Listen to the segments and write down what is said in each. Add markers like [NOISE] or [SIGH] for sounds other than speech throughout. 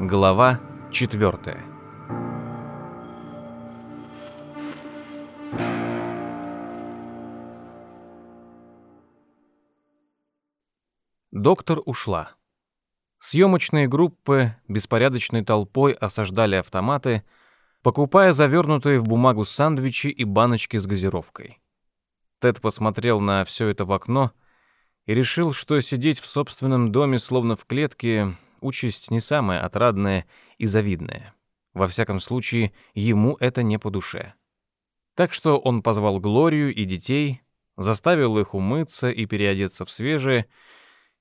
Глава 4. Доктор ушла. Съемочные группы беспорядочной толпой осаждали автоматы, покупая завернутые в бумагу сандвичи и баночки с газировкой. Тед посмотрел на все это в окно и решил, что сидеть в собственном доме словно в клетке участь не самая отрадная и завидная. Во всяком случае, ему это не по душе. Так что он позвал Глорию и детей, заставил их умыться и переодеться в свежее,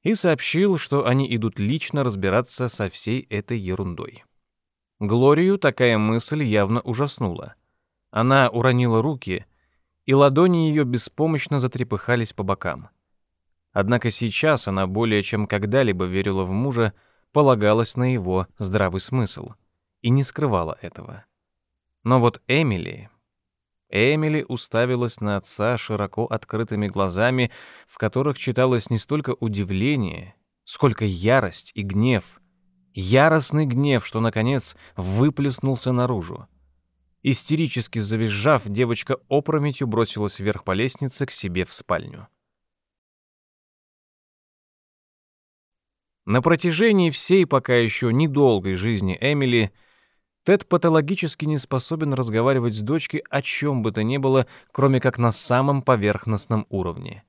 и сообщил, что они идут лично разбираться со всей этой ерундой. Глорию такая мысль явно ужаснула. Она уронила руки, и ладони ее беспомощно затрепыхались по бокам. Однако сейчас она более чем когда-либо верила в мужа, полагалась на его здравый смысл и не скрывала этого. Но вот Эмили... Эмили уставилась на отца широко открытыми глазами, в которых читалось не столько удивление, сколько ярость и гнев. Яростный гнев, что, наконец, выплеснулся наружу. Истерически завизжав, девочка опрометью бросилась вверх по лестнице к себе в спальню. На протяжении всей пока еще недолгой жизни Эмили Тед патологически не способен разговаривать с дочкой о чем бы то ни было, кроме как на самом поверхностном уровне.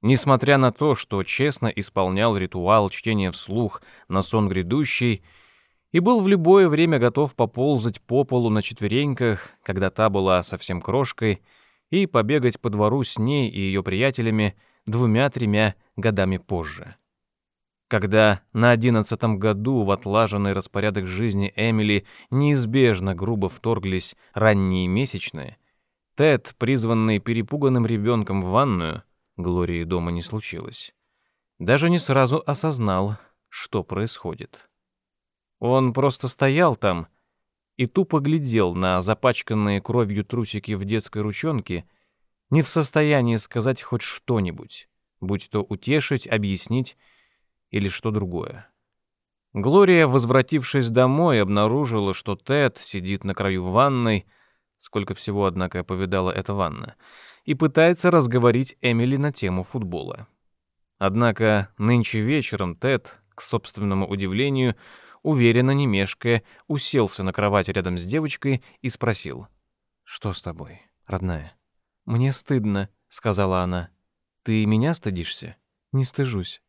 Несмотря на то, что честно исполнял ритуал чтения вслух на сон грядущий и был в любое время готов поползать по полу на четвереньках, когда та была совсем крошкой, и побегать по двору с ней и ее приятелями двумя-тремя годами позже. Когда на одиннадцатом году в отлаженный распорядок жизни Эмили неизбежно грубо вторглись ранние месячные, Тед, призванный перепуганным ребенком в ванную, Глории дома не случилось, даже не сразу осознал, что происходит. Он просто стоял там и тупо глядел на запачканные кровью трусики в детской ручонке, не в состоянии сказать хоть что-нибудь, будь то утешить, объяснить или что другое. Глория, возвратившись домой, обнаружила, что Тед сидит на краю ванной, сколько всего, однако, повидала эта ванна, и пытается разговорить Эмили на тему футбола. Однако нынче вечером Тед, к собственному удивлению, уверенно не мешкая, уселся на кровати рядом с девочкой и спросил. «Что с тобой, родная?» «Мне стыдно», — сказала она. «Ты меня стыдишься?» «Не стыжусь».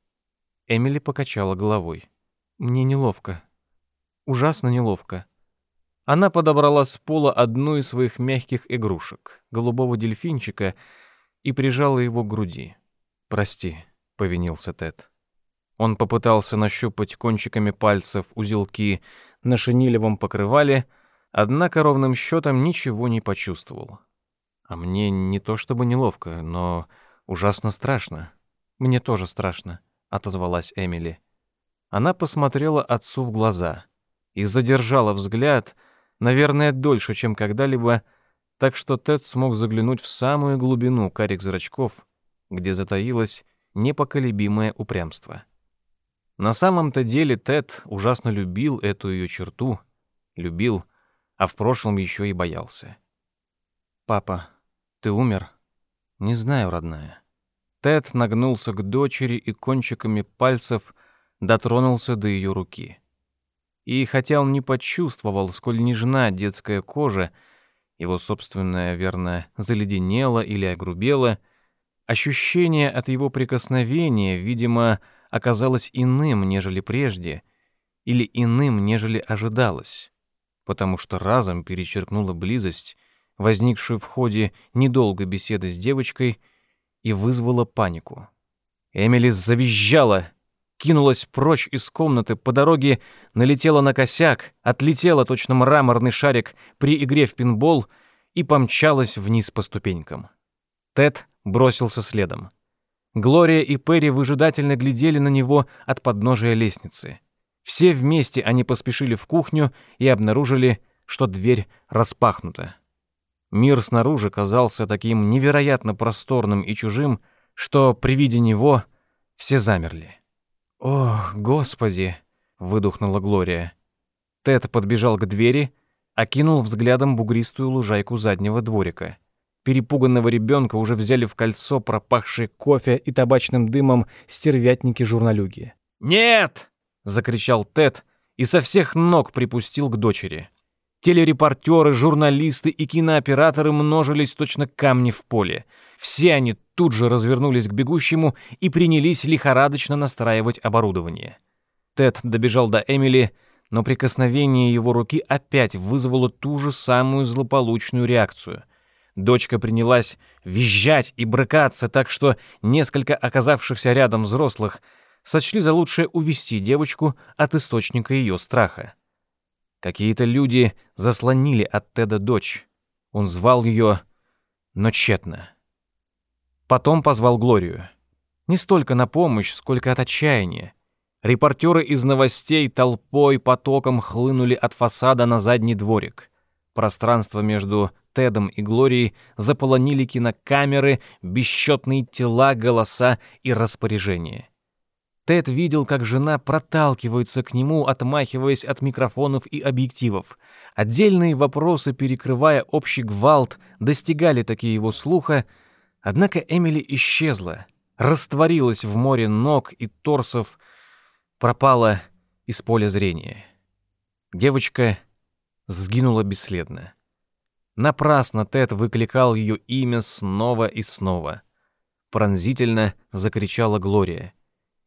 Эмили покачала головой. Мне неловко. Ужасно неловко. Она подобрала с пола одну из своих мягких игрушек, голубого дельфинчика, и прижала его к груди. «Прости», — повинился Тед. Он попытался нащупать кончиками пальцев узелки на шинилевом покрывале, однако ровным счетом ничего не почувствовал. А мне не то чтобы неловко, но ужасно страшно. Мне тоже страшно. — отозвалась Эмили. Она посмотрела отцу в глаза и задержала взгляд, наверное, дольше, чем когда-либо, так что Тед смог заглянуть в самую глубину карих зрачков, где затаилось непоколебимое упрямство. На самом-то деле Тед ужасно любил эту ее черту, любил, а в прошлом еще и боялся. «Папа, ты умер?» «Не знаю, родная». Тед нагнулся к дочери и кончиками пальцев дотронулся до ее руки. И хотя он не почувствовал, сколь нежна детская кожа, его собственная, верно, заледенела или огрубела, ощущение от его прикосновения, видимо, оказалось иным, нежели прежде, или иным, нежели ожидалось, потому что разом перечеркнула близость, возникшую в ходе недолгой беседы с девочкой — и вызвала панику. Эмили завизжала, кинулась прочь из комнаты, по дороге налетела на косяк, отлетела точно мраморный шарик при игре в пинбол и помчалась вниз по ступенькам. Тед бросился следом. Глория и Перри выжидательно глядели на него от подножия лестницы. Все вместе они поспешили в кухню и обнаружили, что дверь распахнута. Мир снаружи казался таким невероятно просторным и чужим, что при виде него все замерли. «Ох, Господи!» — выдохнула Глория. Тед подбежал к двери, окинул взглядом бугристую лужайку заднего дворика. Перепуганного ребенка уже взяли в кольцо пропахшие кофе и табачным дымом стервятники-журналюги. «Нет!» — закричал Тед и со всех ног припустил к дочери. Телерепортеры, журналисты и кинооператоры множились точно камни в поле. Все они тут же развернулись к бегущему и принялись лихорадочно настраивать оборудование. Тед добежал до Эмили, но прикосновение его руки опять вызвало ту же самую злополучную реакцию. Дочка принялась визжать и брыкаться, так что несколько оказавшихся рядом взрослых сочли за лучшее увести девочку от источника ее страха. Какие-то люди заслонили от Теда дочь. Он звал ее, но тщетно. Потом позвал Глорию. Не столько на помощь, сколько от отчаяния. Репортеры из новостей толпой потоком хлынули от фасада на задний дворик. Пространство между Тедом и Глорией заполонили кинокамеры, бесчетные тела, голоса и распоряжения. Тед видел, как жена проталкивается к нему, отмахиваясь от микрофонов и объективов. Отдельные вопросы, перекрывая общий гвалт, достигали такие его слуха, однако Эмили исчезла, растворилась в море ног и торсов, пропала из поля зрения. Девочка сгинула бесследно. Напрасно Тед выкликал ее имя снова и снова. Пронзительно закричала Глория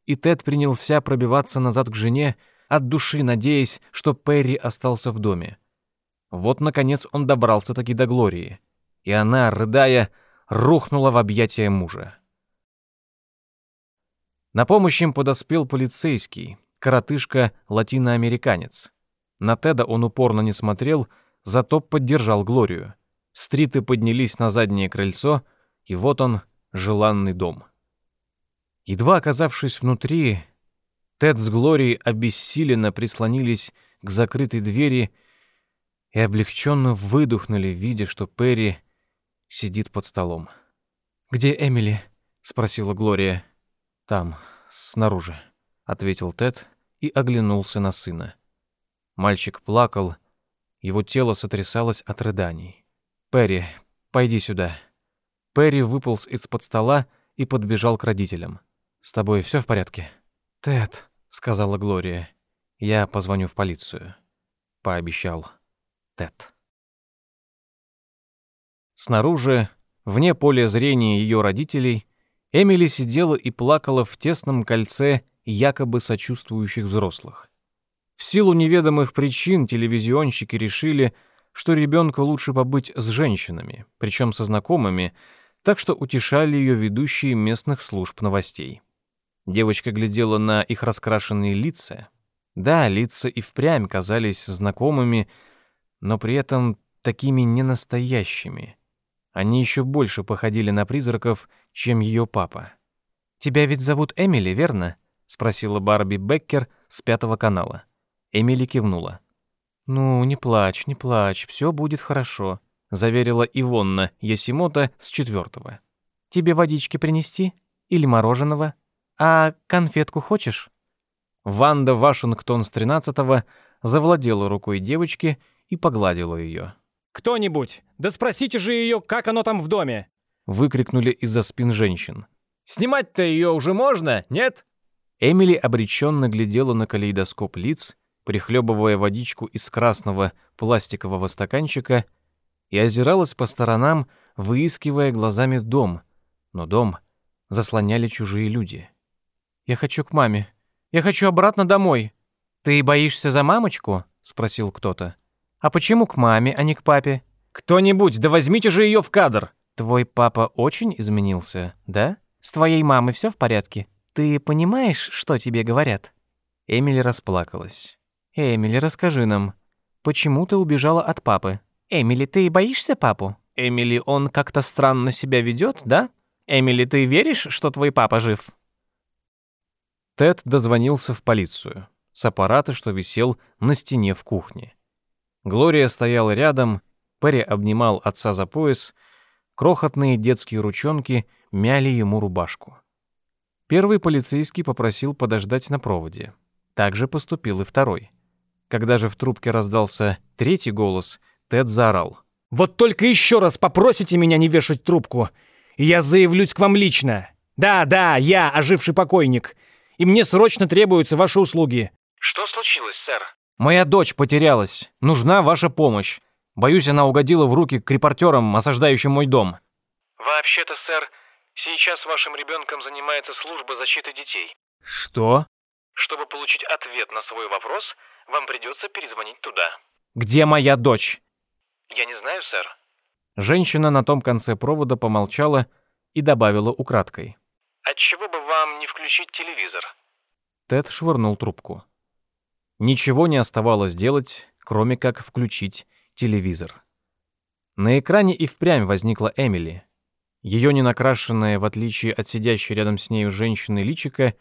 и Тед принялся пробиваться назад к жене, от души надеясь, что Перри остался в доме. Вот, наконец, он добрался-таки до Глории, и она, рыдая, рухнула в объятия мужа. На помощь им подоспел полицейский, коротышка-латиноамериканец. На Теда он упорно не смотрел, зато поддержал Глорию. Стриты поднялись на заднее крыльцо, и вот он, желанный дом. Едва оказавшись внутри, Тед с Глорией обессиленно прислонились к закрытой двери и облегченно выдохнули, видя, что Перри сидит под столом. «Где Эмили?» — спросила Глория. «Там, снаружи», — ответил Тед и оглянулся на сына. Мальчик плакал, его тело сотрясалось от рыданий. «Перри, пойди сюда». Перри выполз из-под стола и подбежал к родителям. «С тобой все в порядке?» «Тед», — сказала Глория. «Я позвоню в полицию», — пообещал Тед. Снаружи, вне поля зрения ее родителей, Эмили сидела и плакала в тесном кольце якобы сочувствующих взрослых. В силу неведомых причин телевизионщики решили, что ребенку лучше побыть с женщинами, причем со знакомыми, так что утешали ее ведущие местных служб новостей. Девочка глядела на их раскрашенные лица. Да, лица и впрямь казались знакомыми, но при этом такими ненастоящими. Они еще больше походили на призраков, чем ее папа. «Тебя ведь зовут Эмили, верно?» — спросила Барби Беккер с Пятого канала. Эмили кивнула. «Ну, не плачь, не плачь, все будет хорошо», — заверила Ивонна Ясимота с Четвертого. «Тебе водички принести? Или мороженого?» «А конфетку хочешь?» Ванда Вашингтон с тринадцатого завладела рукой девочки и погладила ее. «Кто-нибудь, да спросите же ее, как оно там в доме!» выкрикнули из-за спин женщин. «Снимать-то ее уже можно, нет?» Эмили обреченно глядела на калейдоскоп лиц, прихлебывая водичку из красного пластикового стаканчика и озиралась по сторонам, выискивая глазами дом, но дом заслоняли чужие люди. «Я хочу к маме. Я хочу обратно домой». «Ты боишься за мамочку?» — спросил кто-то. «А почему к маме, а не к папе?» «Кто-нибудь, да возьмите же ее в кадр!» «Твой папа очень изменился, да? С твоей мамой все в порядке? Ты понимаешь, что тебе говорят?» Эмили расплакалась. «Эмили, расскажи нам, почему ты убежала от папы?» «Эмили, ты боишься папу?» «Эмили, он как-то странно себя ведет, да? Эмили, ты веришь, что твой папа жив?» Тед дозвонился в полицию с аппарата, что висел на стене в кухне. Глория стояла рядом, Перри обнимал отца за пояс, крохотные детские ручонки мяли ему рубашку. Первый полицейский попросил подождать на проводе. Так же поступил и второй. Когда же в трубке раздался третий голос, Тед заорал. «Вот только еще раз попросите меня не вешать трубку, я заявлюсь к вам лично. Да, да, я оживший покойник, и мне срочно требуются ваши услуги». «Что случилось, сэр?» «Моя дочь потерялась. Нужна ваша помощь. Боюсь, она угодила в руки к репортерам, осаждающим мой дом». «Вообще-то, сэр, сейчас вашим ребенком занимается служба защиты детей». «Что?» «Чтобы получить ответ на свой вопрос, вам придется перезвонить туда». «Где моя дочь?» «Я не знаю, сэр». Женщина на том конце провода помолчала и добавила украдкой. «Отчего бы вам не включить телевизор?» Тед швырнул трубку. Ничего не оставалось делать, кроме как включить телевизор. На экране и впрямь возникла Эмили. Ее ненакрашенное, в отличие от сидящей рядом с нею женщины, личико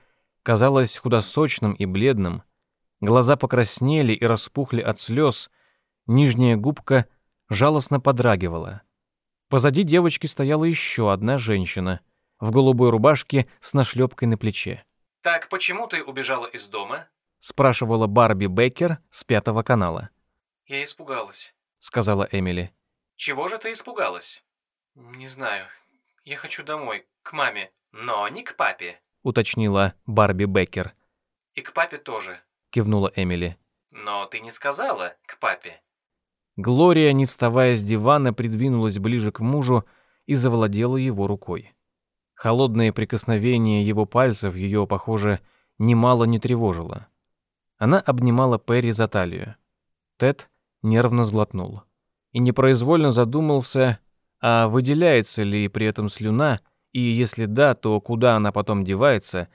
казалось худосочным и бледным. Глаза покраснели и распухли от слез, нижняя губка жалостно подрагивала. Позади девочки стояла еще одна женщина в голубой рубашке с нашлепкой на плече. «Так почему ты убежала из дома?» — спрашивала Барби Бейкер с Пятого канала. «Я испугалась», — сказала Эмили. «Чего же ты испугалась?» «Не знаю. Я хочу домой, к маме, но не к папе», — уточнила Барби Беккер. «И к папе тоже», — кивнула Эмили. «Но ты не сказала к папе». Глория, не вставая с дивана, придвинулась ближе к мужу и завладела его рукой. Холодное прикосновение его пальцев ее, похоже, немало не тревожило. Она обнимала Перри за талию. Тед нервно сглотнул и непроизвольно задумался, а выделяется ли при этом слюна, и если да, то куда она потом девается.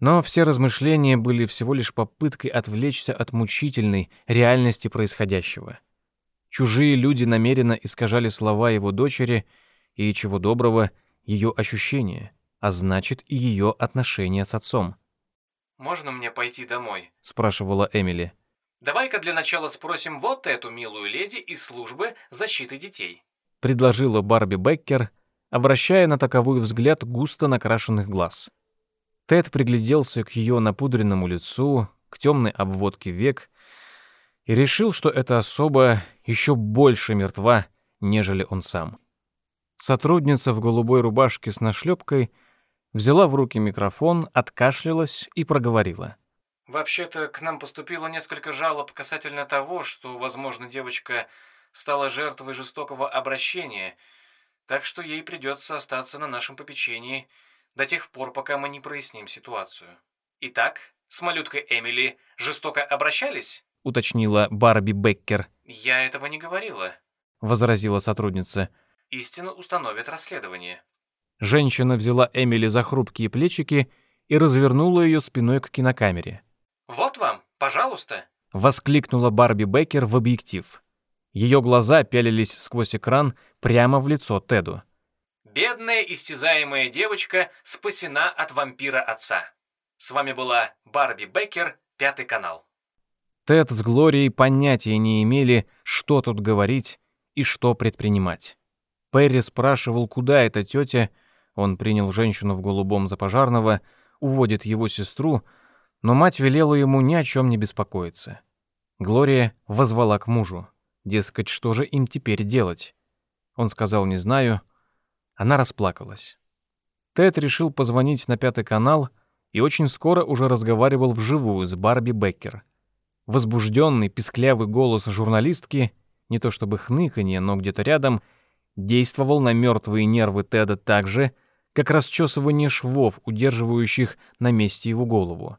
Но все размышления были всего лишь попыткой отвлечься от мучительной реальности происходящего. Чужие люди намеренно искажали слова его дочери и, чего доброго, ее ощущения, а значит и ее отношения с отцом. «Можно мне пойти домой?» — спрашивала Эмили. Давай-ка для начала спросим вот эту милую леди из службы защиты детей. Предложила Барби Беккер, обращая на таковой взгляд густо накрашенных глаз. Тед пригляделся к ее напудренному лицу, к темной обводке век и решил, что эта особа еще больше мертва, нежели он сам. Сотрудница в голубой рубашке с нашлепкой взяла в руки микрофон, откашлялась и проговорила. Вообще-то к нам поступило несколько жалоб касательно того, что, возможно, девочка стала жертвой жестокого обращения, так что ей придется остаться на нашем попечении до тех пор, пока мы не проясним ситуацию. Итак, с малюткой Эмили жестоко обращались? уточнила Барби Беккер. Я этого не говорила, возразила сотрудница. Истину установит расследование. Женщина взяла Эмили за хрупкие плечики и развернула ее спиной к кинокамере. «Вот вам, пожалуйста!» — воскликнула Барби Бейкер в объектив. Ее глаза пялились сквозь экран прямо в лицо Теду. «Бедная истязаемая девочка спасена от вампира отца. С вами была Барби Бейкер, Пятый канал». Тед с Глорией понятия не имели, что тут говорить и что предпринимать. Перри спрашивал, куда эта тетя, он принял женщину в голубом за пожарного, уводит его сестру, но мать велела ему ни о чем не беспокоиться. Глория возвала к мужу. Дескать, что же им теперь делать? Он сказал «не знаю». Она расплакалась. Тед решил позвонить на пятый канал и очень скоро уже разговаривал вживую с Барби Беккер. Возбужденный, писклявый голос журналистки, не то чтобы хныканье, но где-то рядом, действовал на мертвые нервы Теда так же, как расчесывание швов, удерживающих на месте его голову.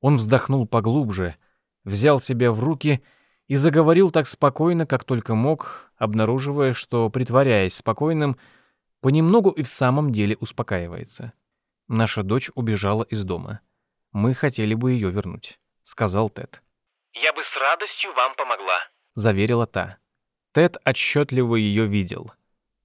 Он вздохнул поглубже, взял себя в руки и заговорил так спокойно, как только мог, обнаруживая, что, притворяясь спокойным, понемногу и в самом деле успокаивается. «Наша дочь убежала из дома. Мы хотели бы ее вернуть», — сказал Тед. «Я бы с радостью вам помогла», — заверила та. Тед отчетливо ее видел.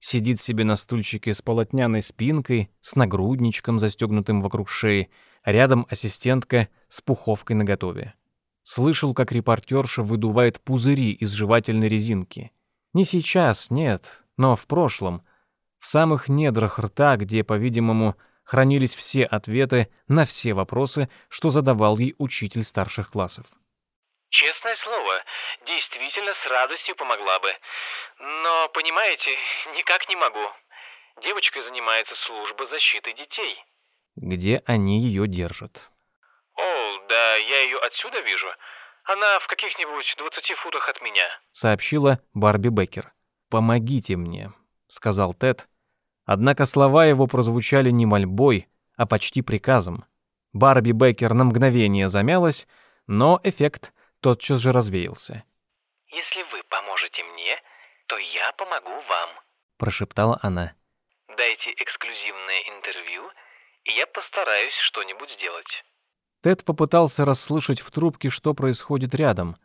Сидит себе на стульчике с полотняной спинкой, с нагрудничком, застегнутым вокруг шеи, Рядом ассистентка с пуховкой наготове. Слышал, как репортерша выдувает пузыри из жевательной резинки. Не сейчас, нет, но в прошлом. В самых недрах рта, где, по-видимому, хранились все ответы на все вопросы, что задавал ей учитель старших классов. Честное слово, действительно с радостью помогла бы. Но, понимаете, [LAUGHS] никак не могу. Девочкой занимается служба защиты детей. Где они ее держат? О, да я ее отсюда вижу. Она в каких-нибудь 20 футах от меня. Сообщила Барби Беккер. «Помогите мне», — сказал Тед. Однако слова его прозвучали не мольбой, а почти приказом. Барби Беккер на мгновение замялась, но эффект тотчас же развеялся. «Если вы поможете мне, то я помогу вам», — прошептала она. «Дайте эксклюзивное интервью, и я постараюсь что-нибудь сделать». Тед попытался расслышать в трубке, что происходит рядом,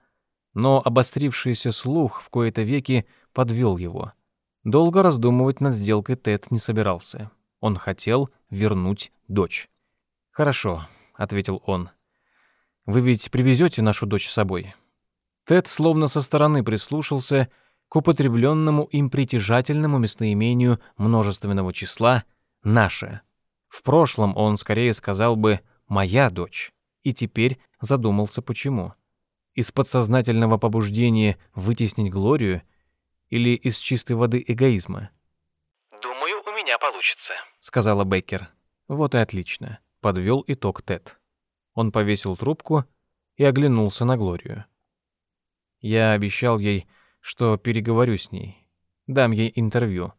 но обострившийся слух в кои-то веки подвел его. Долго раздумывать над сделкой Тед не собирался. Он хотел вернуть дочь. «Хорошо», — ответил он. «Вы ведь привезете нашу дочь с собой?» Тед словно со стороны прислушался к употребленному им притяжательному местоимению множественного числа «наша». В прошлом он скорее сказал бы «моя дочь», и теперь задумался почему. Из подсознательного побуждения вытеснить Глорию или из чистой воды эгоизма? «Думаю, у меня получится», — сказала Беккер. «Вот и отлично», — подвел итог Тед. Он повесил трубку и оглянулся на Глорию. Я обещал ей, что переговорю с ней, дам ей интервью.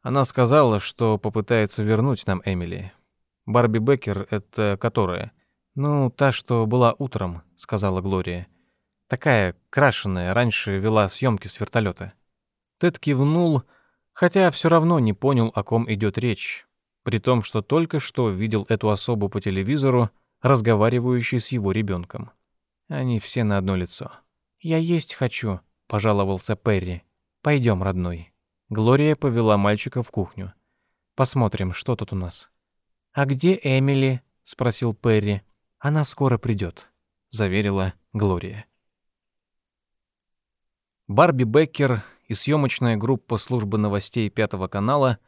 Она сказала, что попытается вернуть нам Эмили. Барби Беккер — это которая? Ну, та, что была утром, — сказала Глория. Такая крашеная, раньше вела съемки с вертолета. Тед кивнул, хотя все равно не понял, о ком идет речь, при том, что только что видел эту особу по телевизору, разговаривающей с его ребенком. Они все на одно лицо. «Я есть хочу», — пожаловался Перри. «Пойдем, родной». Глория повела мальчика в кухню. «Посмотрим, что тут у нас». «А где Эмили?» — спросил Перри. «Она скоро придет», — заверила Глория. Барби Беккер и съемочная группа службы новостей Пятого канала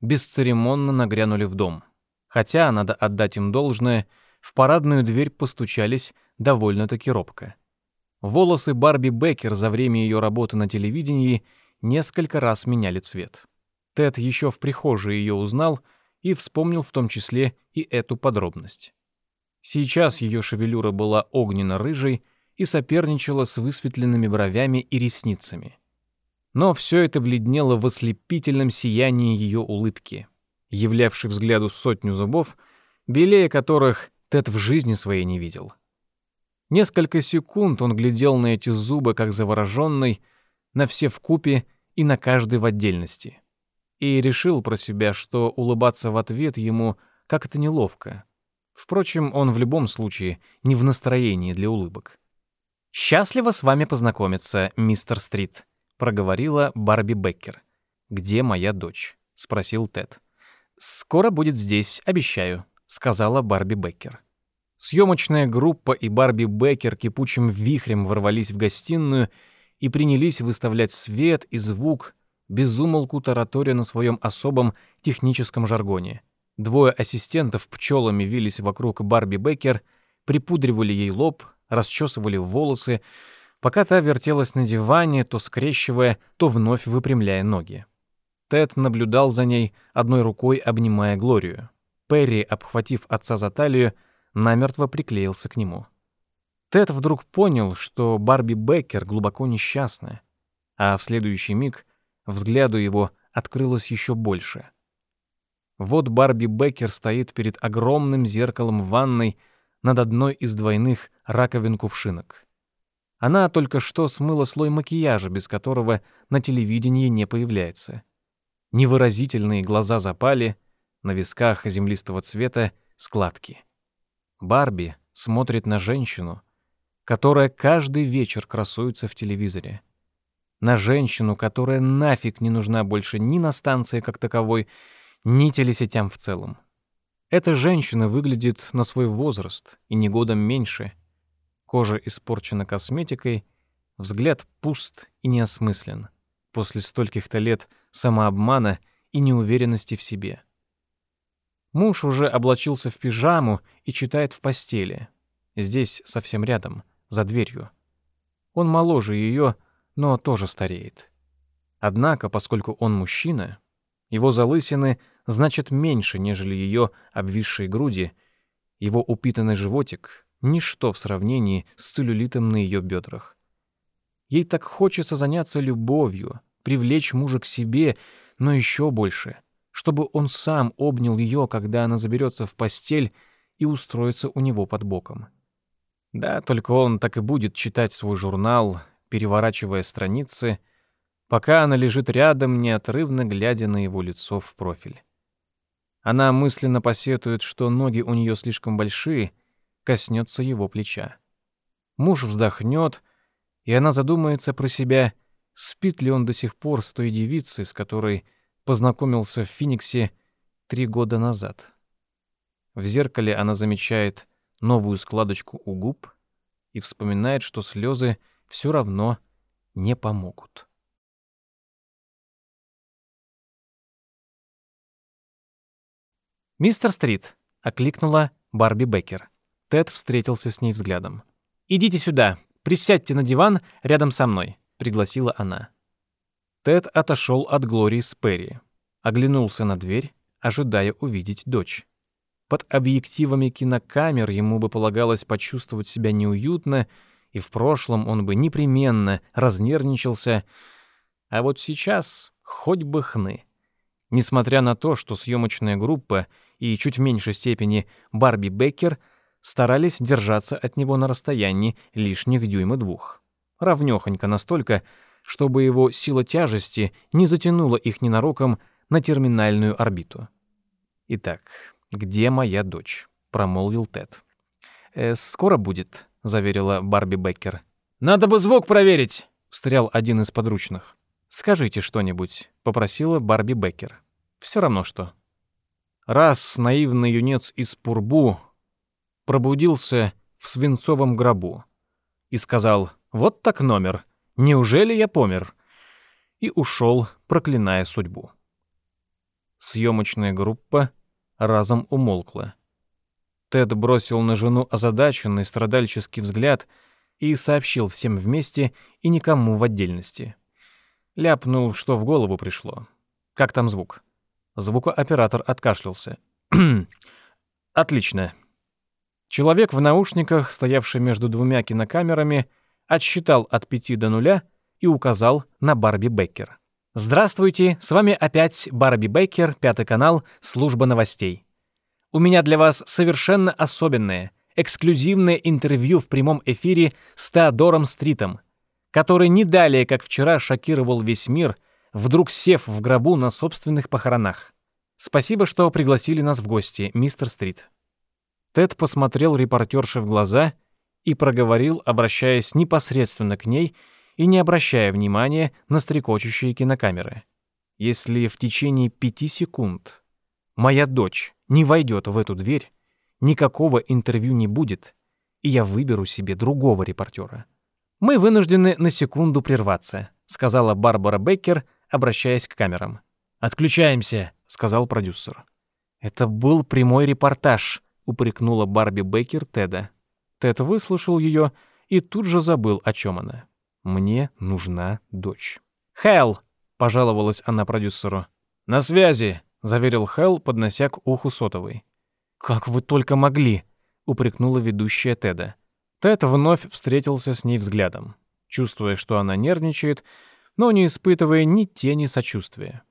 бесцеремонно нагрянули в дом. Хотя, надо отдать им должное, в парадную дверь постучались довольно-таки робко. Волосы Барби Беккер за время ее работы на телевидении несколько раз меняли цвет. Тед еще в прихожей ее узнал и вспомнил в том числе и эту подробность. Сейчас ее шевелюра была огненно-рыжей, и соперничала с высветленными бровями и ресницами. Но все это бледнело в ослепительном сиянии ее улыбки, являвшей взгляду сотню зубов, белее которых Тед в жизни своей не видел. Несколько секунд он глядел на эти зубы, как завороженный, на все вкупе и на каждый в отдельности. И решил про себя, что улыбаться в ответ ему как-то неловко. Впрочем, он в любом случае не в настроении для улыбок. «Счастливо с вами познакомиться, мистер Стрит», — проговорила Барби Беккер. «Где моя дочь?» — спросил Тед. «Скоро будет здесь, обещаю», — сказала Барби Беккер. Съемочная группа и Барби Беккер кипучим вихрем ворвались в гостиную и принялись выставлять свет и звук, безумолку тараторя на своем особом техническом жаргоне. Двое ассистентов пчелами вились вокруг Барби Беккер, припудривали ей лоб, расчесывали волосы, пока та вертелась на диване, то скрещивая, то вновь выпрямляя ноги. Тед наблюдал за ней, одной рукой обнимая Глорию. Перри, обхватив отца за талию, намертво приклеился к нему. Тед вдруг понял, что Барби Беккер глубоко несчастна, а в следующий миг взгляду его открылось еще больше. Вот Барби Беккер стоит перед огромным зеркалом в ванной, над одной из двойных раковин-кувшинок. Она только что смыла слой макияжа, без которого на телевидении не появляется. Невыразительные глаза запали, на висках землистого цвета складки. Барби смотрит на женщину, которая каждый вечер красуется в телевизоре. На женщину, которая нафиг не нужна больше ни на станции как таковой, ни телесетям в целом. Эта женщина выглядит на свой возраст и не годом меньше. Кожа испорчена косметикой, взгляд пуст и неосмыслен после стольких-то лет самообмана и неуверенности в себе. Муж уже облачился в пижаму и читает в постели. Здесь, совсем рядом, за дверью. Он моложе ее, но тоже стареет. Однако, поскольку он мужчина, его залысины значат меньше, нежели ее обвисшие груди, его упитанный животик — ничто в сравнении с целлюлитом на ее бедрах. Ей так хочется заняться любовью, привлечь мужа к себе, но еще больше, чтобы он сам обнял ее, когда она заберется в постель и устроится у него под боком. Да, только он так и будет читать свой журнал, переворачивая страницы, пока она лежит рядом, неотрывно глядя на его лицо в профиль. Она мысленно посетует, что ноги у нее слишком большие, коснется его плеча. Муж вздохнет, и она задумается про себя, спит ли он до сих пор с той девицей, с которой познакомился в Финиксе три года назад. В зеркале она замечает новую складочку у губ и вспоминает, что слезы все равно не помогут. «Мистер Стрит», — окликнула Барби Беккер. Тед встретился с ней взглядом. «Идите сюда, присядьте на диван рядом со мной», — пригласила она. Тед отошел от Глории Сперри, оглянулся на дверь, ожидая увидеть дочь. Под объективами кинокамер ему бы полагалось почувствовать себя неуютно, и в прошлом он бы непременно разнервничался, а вот сейчас хоть бы хны. Несмотря на то, что съемочная группа и чуть в меньшей степени Барби Беккер старались держаться от него на расстоянии лишних дюйма двух. Равнёхонько настолько, чтобы его сила тяжести не затянула их ненароком на терминальную орбиту. Итак, где моя дочь?» — промолвил Тед. «Э, «Скоро будет», — заверила Барби Беккер. «Надо бы звук проверить», — встрял один из подручных. «Скажите что-нибудь», — попросила Барби Беккер. «Все равно что». Раз наивный юнец из Пурбу пробудился в свинцовом гробу и сказал «Вот так номер, неужели я помер?» и ушел, проклиная судьбу. Съемочная группа разом умолкла. Тед бросил на жену озадаченный страдальческий взгляд и сообщил всем вместе и никому в отдельности. Ляпнул, что в голову пришло. Как там звук? Звукооператор откашлялся. «Отлично». Человек в наушниках, стоявший между двумя кинокамерами, отсчитал от пяти до нуля и указал на Барби Беккер. Здравствуйте, с вами опять Барби Бейкер, Пятый канал, служба новостей. У меня для вас совершенно особенное, эксклюзивное интервью в прямом эфире с Теодором Стритом, который не далее, как вчера, шокировал весь мир, вдруг сев в гробу на собственных похоронах. Спасибо, что пригласили нас в гости, мистер Стрит. Тед посмотрел репортерше в глаза и проговорил, обращаясь непосредственно к ней и не обращая внимания на стрекочущие кинокамеры. Если в течение пяти секунд моя дочь не войдет в эту дверь, никакого интервью не будет, и я выберу себе другого репортера. «Мы вынуждены на секунду прерваться», — сказала Барбара Беккер, обращаясь к камерам. «Отключаемся», — сказал продюсер. «Это был прямой репортаж», — упрекнула Барби Беккер Теда. Тед выслушал ее и тут же забыл, о чем она. Мне нужна дочь. «Хелл!» — пожаловалась она продюсеру. «На связи!» — заверил Хелл, поднося к уху сотовый. «Как вы только могли!» — упрекнула ведущая Теда. Тед вновь встретился с ней взглядом, чувствуя, что она нервничает, но не испытывая ни тени сочувствия.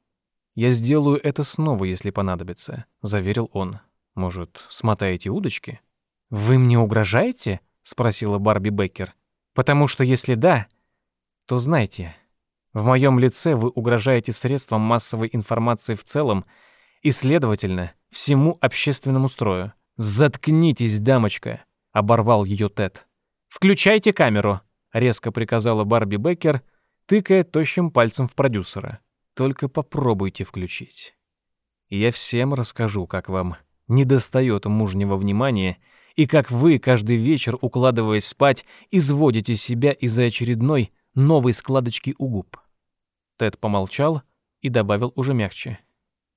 «Я сделаю это снова, если понадобится», — заверил он. «Может, смотаете удочки?» «Вы мне угрожаете?» — спросила Барби Беккер. «Потому что если да, то знайте, в моем лице вы угрожаете средствам массовой информации в целом и, следовательно, всему общественному строю. «Заткнитесь, дамочка!» — оборвал ее Тед. «Включайте камеру!» — резко приказала Барби Беккер, тыкая тощим пальцем в продюсера. «Только попробуйте включить. Я всем расскажу, как вам недостает мужнего внимания и как вы каждый вечер, укладываясь спать, изводите себя из-за очередной новой складочки у губ. Тед помолчал и добавил уже мягче.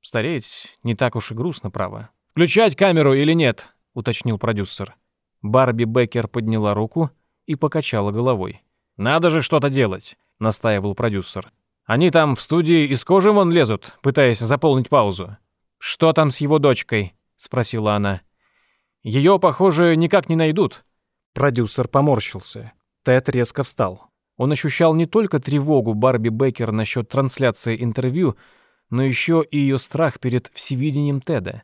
«Стареть не так уж и грустно, право». «Включать камеру или нет?» — уточнил продюсер. Барби Беккер подняла руку и покачала головой. «Надо же что-то делать», — настаивал продюсер. «Они там в студии из кожи вон лезут, пытаясь заполнить паузу». «Что там с его дочкой?» — спросила она. «Ее, похоже, никак не найдут». Продюсер поморщился. Тед резко встал. Он ощущал не только тревогу Барби Бейкер насчет трансляции интервью, но еще и ее страх перед всевидением Теда.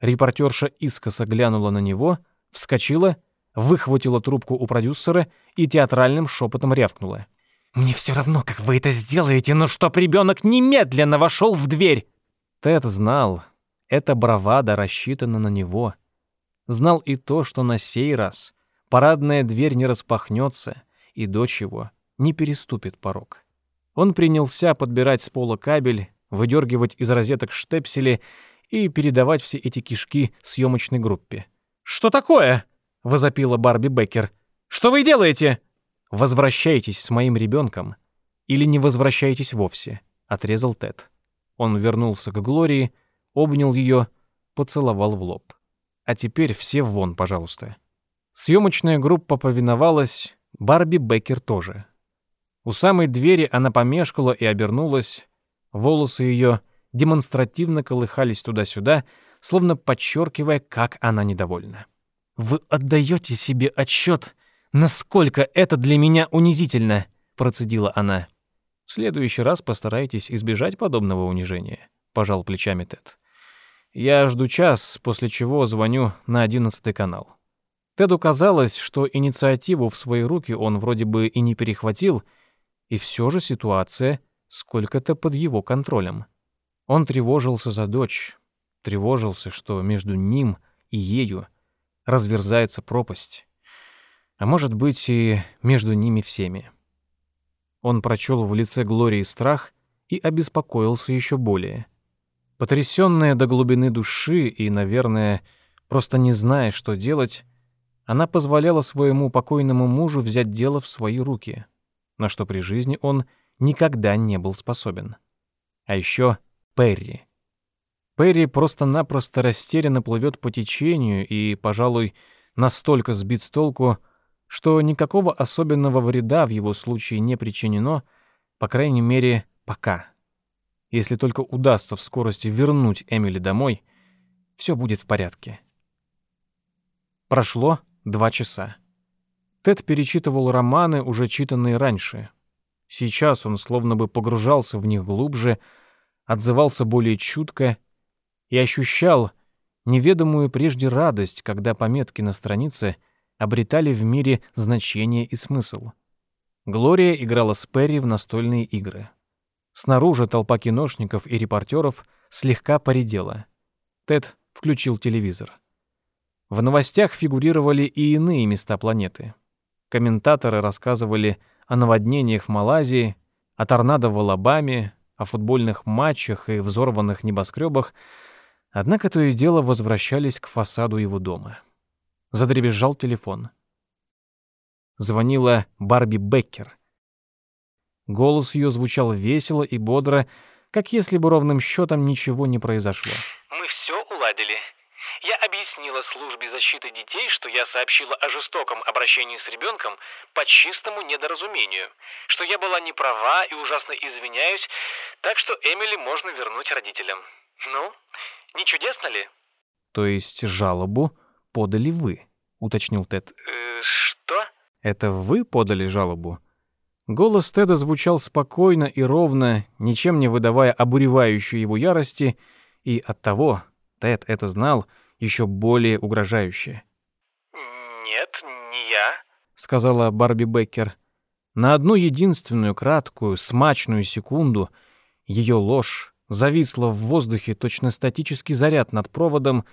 Репортерша искоса глянула на него, вскочила, выхватила трубку у продюсера и театральным шепотом рявкнула. «Мне все равно, как вы это сделаете, но чтоб ребенок немедленно вошел в дверь!» Тед знал, эта бравада рассчитана на него. Знал и то, что на сей раз парадная дверь не распахнется, и дочь его не переступит порог. Он принялся подбирать с пола кабель, выдергивать из розеток штепсели и передавать все эти кишки съемочной группе. «Что такое?» — возопила Барби Беккер. «Что вы делаете?» «Возвращайтесь с моим ребенком или не возвращайтесь вовсе», — отрезал Тед. Он вернулся к Глории, обнял ее, поцеловал в лоб. «А теперь все вон, пожалуйста». Съемочная группа повиновалась, Барби Беккер тоже. У самой двери она помешкала и обернулась. Волосы ее демонстративно колыхались туда-сюда, словно подчеркивая, как она недовольна. «Вы отдаете себе отчет, насколько это для меня унизительно», — процедила она. «В следующий раз постарайтесь избежать подобного унижения», — пожал плечами Тед. «Я жду час, после чего звоню на одиннадцатый канал». Теду казалось, что инициативу в свои руки он вроде бы и не перехватил, и все же ситуация сколько-то под его контролем. Он тревожился за дочь, тревожился, что между ним и ею разверзается пропасть, а может быть и между ними всеми. Он прочел в лице Глории страх и обеспокоился еще более. Потрясённая до глубины души и, наверное, просто не зная, что делать, она позволяла своему покойному мужу взять дело в свои руки, на что при жизни он никогда не был способен. А еще Перри. Перри просто-напросто растерянно плывет по течению и, пожалуй, настолько сбит с толку, что никакого особенного вреда в его случае не причинено, по крайней мере, пока. Если только удастся в скорости вернуть Эмили домой, все будет в порядке. Прошло два часа. Тед перечитывал романы, уже читанные раньше. Сейчас он словно бы погружался в них глубже, отзывался более чутко и ощущал неведомую прежде радость, когда пометки на странице обретали в мире значение и смысл. Глория играла с Перри в настольные игры. Снаружи толпа киношников и репортеров слегка поредела. Тед включил телевизор. В новостях фигурировали и иные места планеты. Комментаторы рассказывали о наводнениях в Малайзии, о торнадо в Алабаме, о футбольных матчах и взорванных небоскребах, однако то и дело возвращались к фасаду его дома. Задребезжал телефон. Звонила Барби Беккер. Голос ее звучал весело и бодро, как если бы ровным счетом ничего не произошло. «Мы все уладили. Я объяснила службе защиты детей, что я сообщила о жестоком обращении с ребенком по чистому недоразумению, что я была не права и ужасно извиняюсь, так что Эмили можно вернуть родителям. Ну, не чудесно ли? То есть жалобу подали вы, уточнил Тед. Э, что? Это вы подали жалобу? Голос Теда звучал спокойно и ровно, ничем не выдавая обуревающей его ярости, и оттого, Тед это знал, — еще более угрожающее. «Нет, не я», — сказала Барби Беккер. На одну единственную краткую, смачную секунду ее ложь зависла в воздухе точно статический заряд над проводом,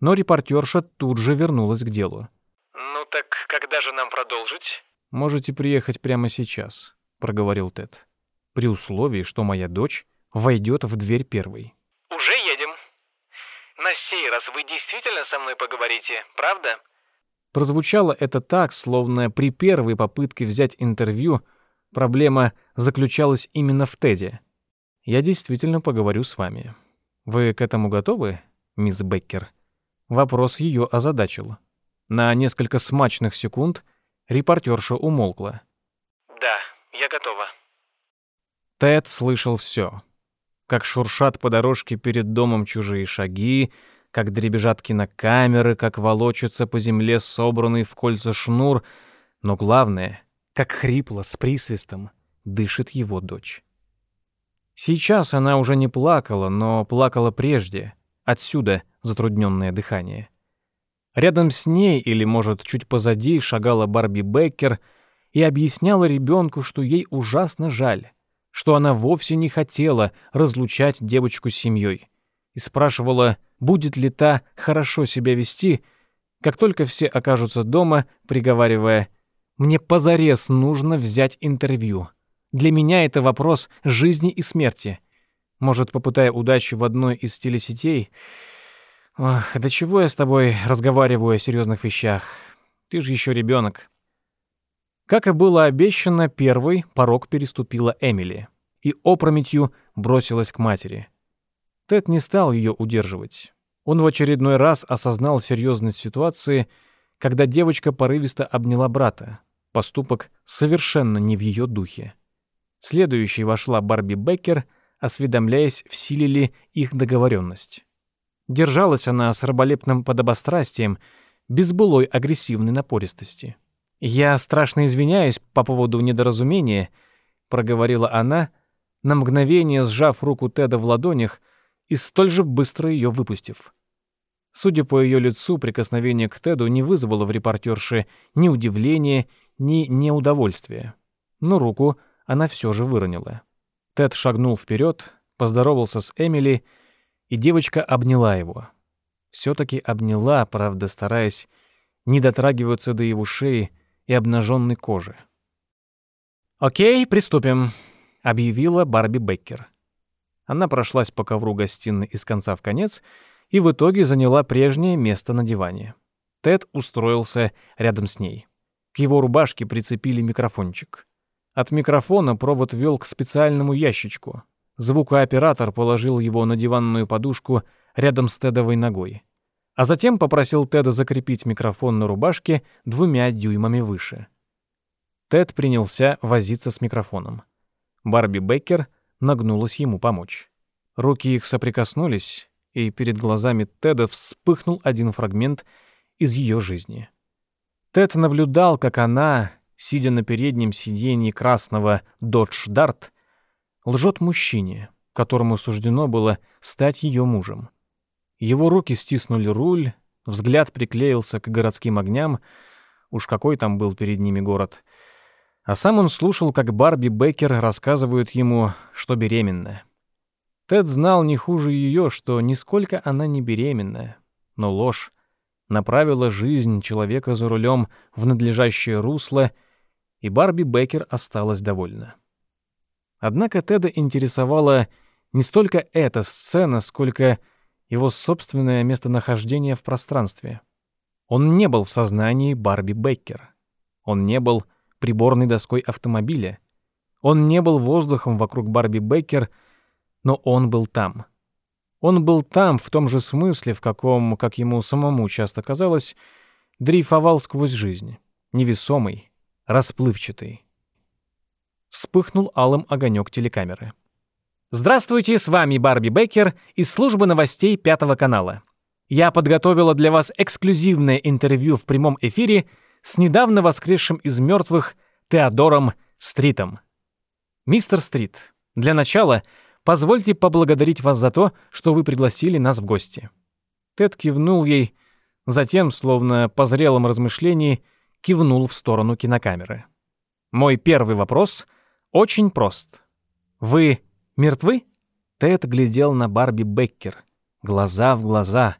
но репортерша тут же вернулась к делу. «Ну так когда же нам продолжить?» «Можете приехать прямо сейчас», — проговорил Тед, «при условии, что моя дочь войдет в дверь первой». На сей раз вы действительно со мной поговорите, правда? Прозвучало это так, словно при первой попытке взять интервью проблема заключалась именно в Теде. Я действительно поговорю с вами. Вы к этому готовы, мисс Беккер? Вопрос ее озадачил. На несколько смачных секунд Репортерша умолкла. Да, я готова. Тед слышал все. Как шуршат по дорожке перед домом чужие шаги, как дребезжат кинокамеры, как волочится по земле собранный в кольца шнур, но главное, как хрипло, с присвистом, дышит его дочь. Сейчас она уже не плакала, но плакала прежде, отсюда затрудненное дыхание. Рядом с ней, или, может, чуть позади, шагала Барби Беккер и объясняла ребенку, что ей ужасно жаль, что она вовсе не хотела разлучать девочку с семьей, и спрашивала, будет ли та хорошо себя вести, как только все окажутся дома, приговаривая «Мне позарез нужно взять интервью. Для меня это вопрос жизни и смерти. Может, попытая удачи в одной из телесетей...» Ох, да чего я с тобой разговариваю о серьезных вещах? Ты же еще ребенок. Как и было обещано, первый порог переступила Эмили и опрометью бросилась к матери. Тед не стал ее удерживать. Он в очередной раз осознал серьезность ситуации, когда девочка порывисто обняла брата. Поступок совершенно не в ее духе. Следующей вошла Барби Беккер, осведомляясь, в силе ли их договоренность. Держалась она с раболепным подобострастием, без былой агрессивной напористости. «Я страшно извиняюсь по поводу недоразумения», — проговорила она, на мгновение сжав руку Теда в ладонях и столь же быстро ее выпустив. Судя по ее лицу, прикосновение к Теду не вызвало в репортерше ни удивления, ни неудовольствия. Но руку она все же выронила. Тед шагнул вперед, поздоровался с Эмили и девочка обняла его. Все-таки обняла, правда, стараясь не дотрагиваться до его шеи и обнаженной кожи. «Окей, приступим», — объявила Барби Беккер. Она прошлась по ковру гостиной из конца в конец и в итоге заняла прежнее место на диване. Тед устроился рядом с ней. К его рубашке прицепили микрофончик. От микрофона провод вел к специальному ящичку. Звукооператор положил его на диванную подушку рядом с Тедовой ногой. А затем попросил Теда закрепить микрофон на рубашке двумя дюймами выше. Тед принялся возиться с микрофоном. Барби Беккер нагнулась ему помочь. Руки их соприкоснулись, и перед глазами Теда вспыхнул один фрагмент из ее жизни. Тед наблюдал, как она, сидя на переднем сиденье красного Dodge Dart, лжет мужчине, которому суждено было стать ее мужем. Его руки стиснули руль, взгляд приклеился к городским огням, уж какой там был перед ними город. А сам он слушал, как Барби Беккер рассказывает ему, что беременна. Тед знал не хуже ее, что нисколько она не беременная, но ложь направила жизнь человека за рулем в надлежащее русло, и Барби Беккер осталась довольна. Однако Теда интересовала не столько эта сцена, сколько его собственное местонахождение в пространстве. Он не был в сознании Барби Беккер. Он не был приборной доской автомобиля. Он не был воздухом вокруг Барби Беккер, но он был там. Он был там в том же смысле, в каком, как ему самому часто казалось, дрейфовал сквозь жизнь, невесомый, расплывчатый вспыхнул алым огонек телекамеры. Здравствуйте, с вами Барби Беккер из службы новостей Пятого канала. Я подготовила для вас эксклюзивное интервью в прямом эфире с недавно воскресшим из мертвых Теодором Стритом. Мистер Стрит, для начала позвольте поблагодарить вас за то, что вы пригласили нас в гости. Тед кивнул ей, затем, словно по зрелом размышлении, кивнул в сторону кинокамеры. Мой первый вопрос очень прост. Вы мертвы? Тед глядел на Барби Беккер, глаза в глаза,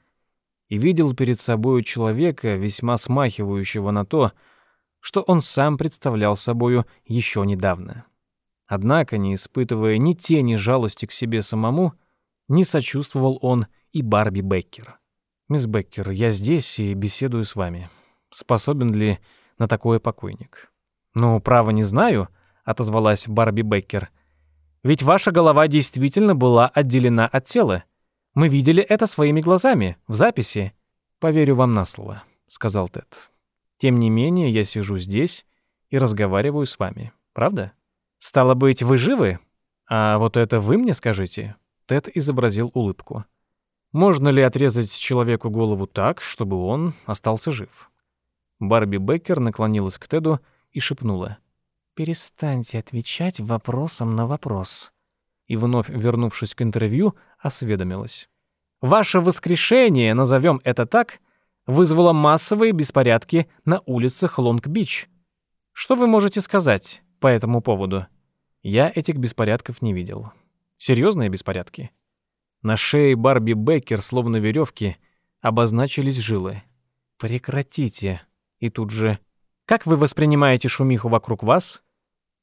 и видел перед собой человека, весьма смахивающего на то, что он сам представлял собою еще недавно. Однако, не испытывая ни тени жалости к себе самому, не сочувствовал он и Барби Беккер. «Мисс Беккер, я здесь и беседую с вами. Способен ли на такое покойник?» «Ну, право не знаю», — отозвалась Барби Беккер. «Ведь ваша голова действительно была отделена от тела. Мы видели это своими глазами, в записи». «Поверю вам на слово», — сказал Тед. Тем не менее, я сижу здесь и разговариваю с вами. Правда? Стало быть, вы живы? А вот это вы мне скажите?» Тед изобразил улыбку. «Можно ли отрезать человеку голову так, чтобы он остался жив?» Барби Беккер наклонилась к Теду и шепнула. «Перестаньте отвечать вопросом на вопрос». И вновь вернувшись к интервью, осведомилась. «Ваше воскрешение, назовем это так, вызвало массовые беспорядки на улицах Лонг-Бич. Что вы можете сказать по этому поводу?» Я этих беспорядков не видел. Серьезные беспорядки. На шее Барби Беккер, словно веревки, обозначились жилы. «Прекратите». И тут же как вы воспринимаете шумиху вокруг вас?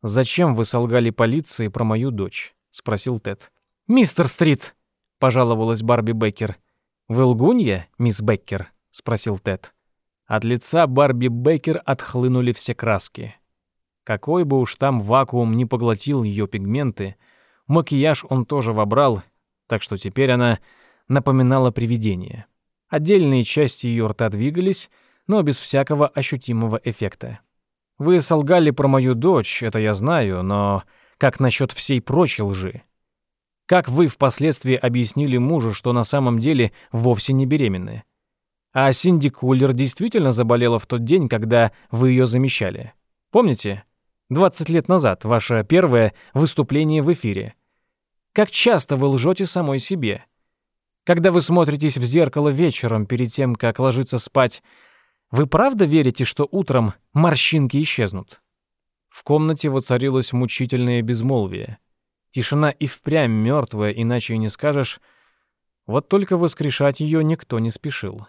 Зачем вы солгали полиции про мою дочь? спросил Тед. Мистер Стрит, пожаловалась Барби Беккер. Вы лгунья, мисс Беккер? спросил Тед. От лица Барби Беккер отхлынули все краски. Какой бы уж там вакуум не поглотил ее пигменты, макияж он тоже вобрал, так что теперь она напоминала привидение. Отдельные части ее рта двигались, но без всякого ощутимого эффекта. Вы солгали про мою дочь, это я знаю, но как насчет всей прочей лжи? Как вы впоследствии объяснили мужу, что на самом деле вовсе не беременны? А Синди Кулер действительно заболела в тот день, когда вы ее замещали. Помните? 20 лет назад, ваше первое выступление в эфире. Как часто вы лжете самой себе? Когда вы смотритесь в зеркало вечером перед тем, как ложиться спать, вы правда верите, что утром морщинки исчезнут? В комнате воцарилось мучительное безмолвие. Тишина и впрямь мертвая, иначе и не скажешь. Вот только воскрешать ее никто не спешил.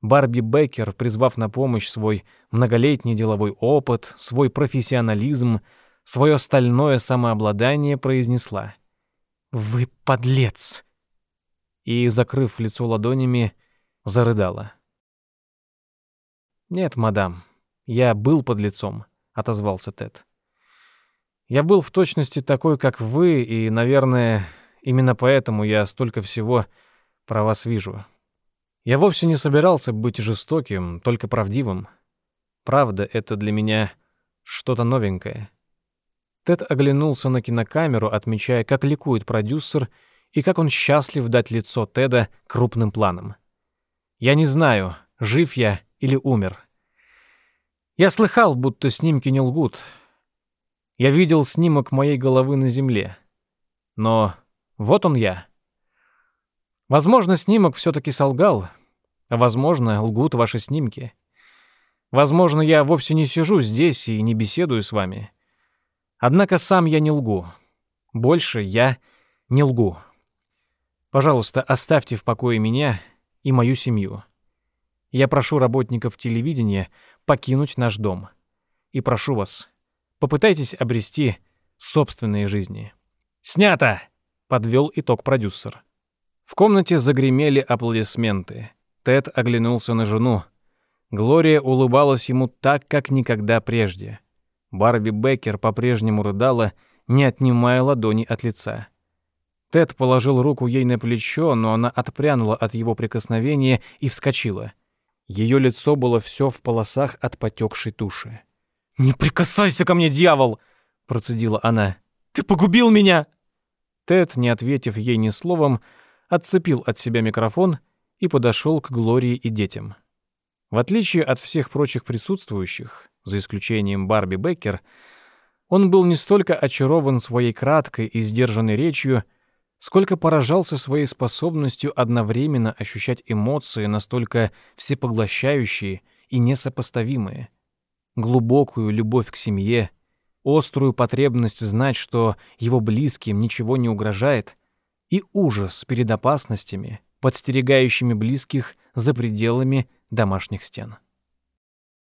Барби Беккер, призвав на помощь свой многолетний деловой опыт, свой профессионализм, свое стальное самообладание, произнесла. «Вы подлец!» И, закрыв лицо ладонями, зарыдала. «Нет, мадам, я был под лицом», — отозвался Тед. «Я был в точности такой, как вы, и, наверное, именно поэтому я столько всего про вас вижу. Я вовсе не собирался быть жестоким, только правдивым. Правда — это для меня что-то новенькое». Тед оглянулся на кинокамеру, отмечая, как ликует продюсер и как он счастлив дать лицо Теда крупным планом. «Я не знаю, жив я или умер. Я слыхал, будто снимки не лгут. Я видел снимок моей головы на земле. Но вот он я. Возможно, снимок все-таки солгал, а возможно, лгут ваши снимки. Возможно, я вовсе не сижу здесь и не беседую с вами. Однако сам я не лгу. Больше я не лгу. Пожалуйста, оставьте в покое меня и мою семью. Я прошу работников телевидения покинуть наш дом. И прошу вас, попытайтесь обрести собственные жизни. «Снято!» — подвел итог продюсер. В комнате загремели аплодисменты. Тед оглянулся на жену. Глория улыбалась ему так, как никогда прежде. Барби Беккер по-прежнему рыдала, не отнимая ладони от лица. Тед положил руку ей на плечо, но она отпрянула от его прикосновения и вскочила — ее лицо было все в полосах от потекшей туши. «Не прикасайся ко мне, дьявол!» — процедила она. «Ты погубил меня!» Тед, не ответив ей ни словом, отцепил от себя микрофон и подошел к Глории и детям. В отличие от всех прочих присутствующих, за исключением Барби Беккер, он был не столько очарован своей краткой и сдержанной речью, сколько поражался своей способностью одновременно ощущать эмоции настолько всепоглощающие и несопоставимые. Глубокую любовь к семье, острую потребность знать, что его близким ничего не угрожает, и ужас перед опасностями, подстерегающими близких за пределами домашних стен.